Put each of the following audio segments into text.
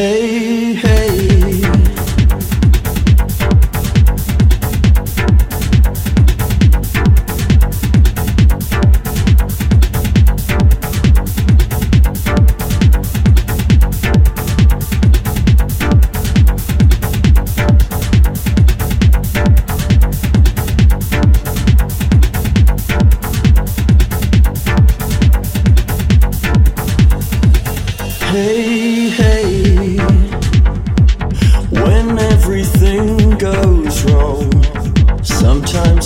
Hey, hey. Hey,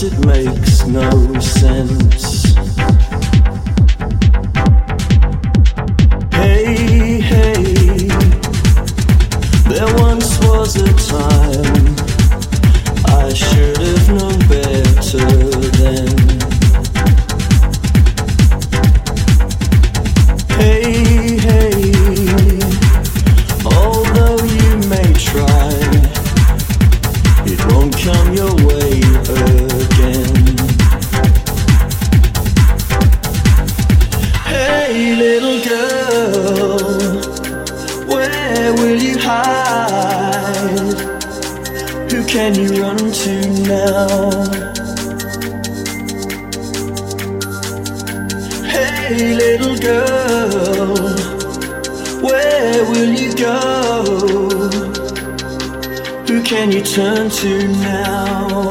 it makes no sense. Hey, hey. There once was a time I should have known better will you hide? Who can you run to now? Hey, little girl, where will you go? Who can you turn to now?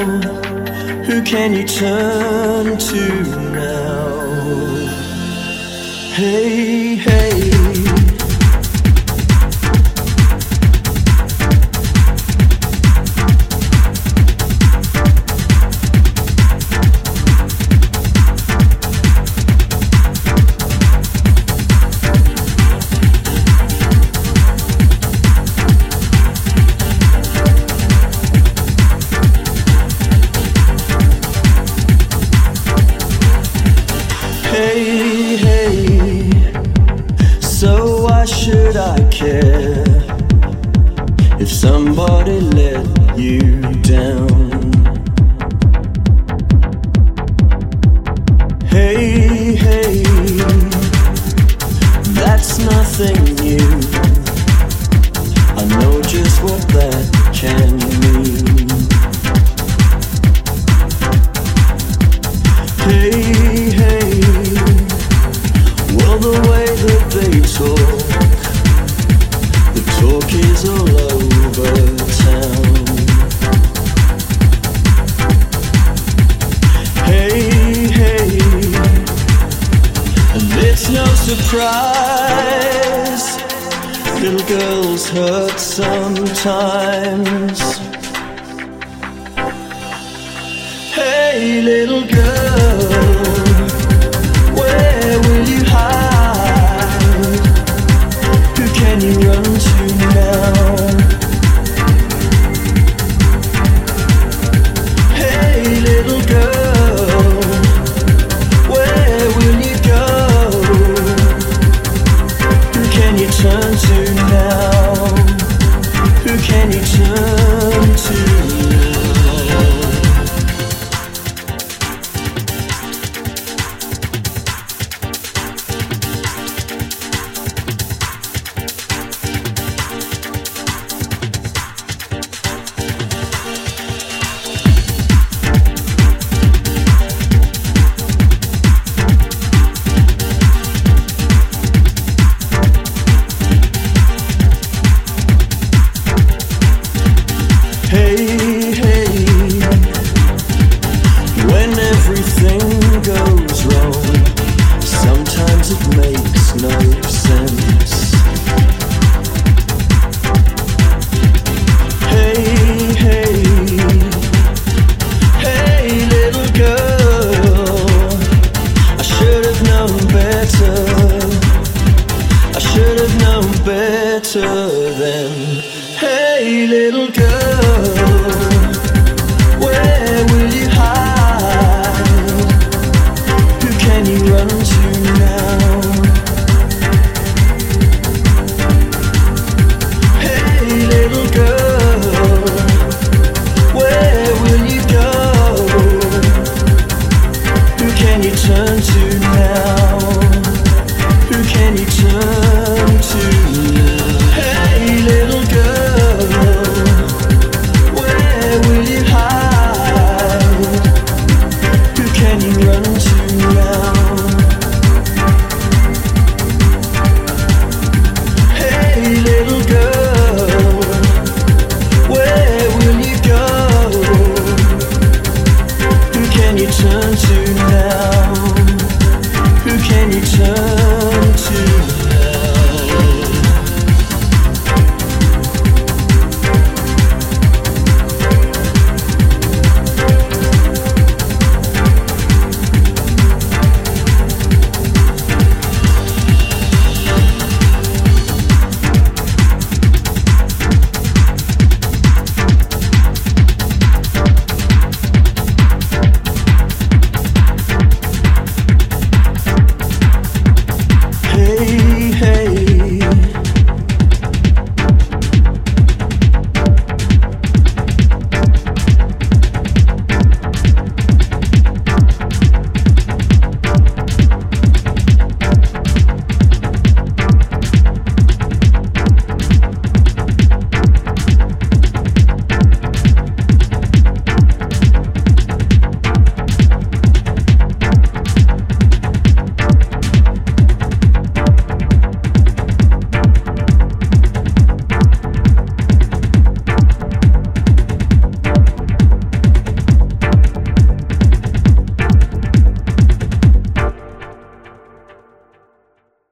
Who can you turn to now? Hey, hey. Hey, know just what that can mean. Hey, hey, well, the way that they talk, the talk is all over town. Hey, hey, and it's no surprise, little girls hurt sometimes. Hey, little girl, better. I should have known better then. Hey, little girl,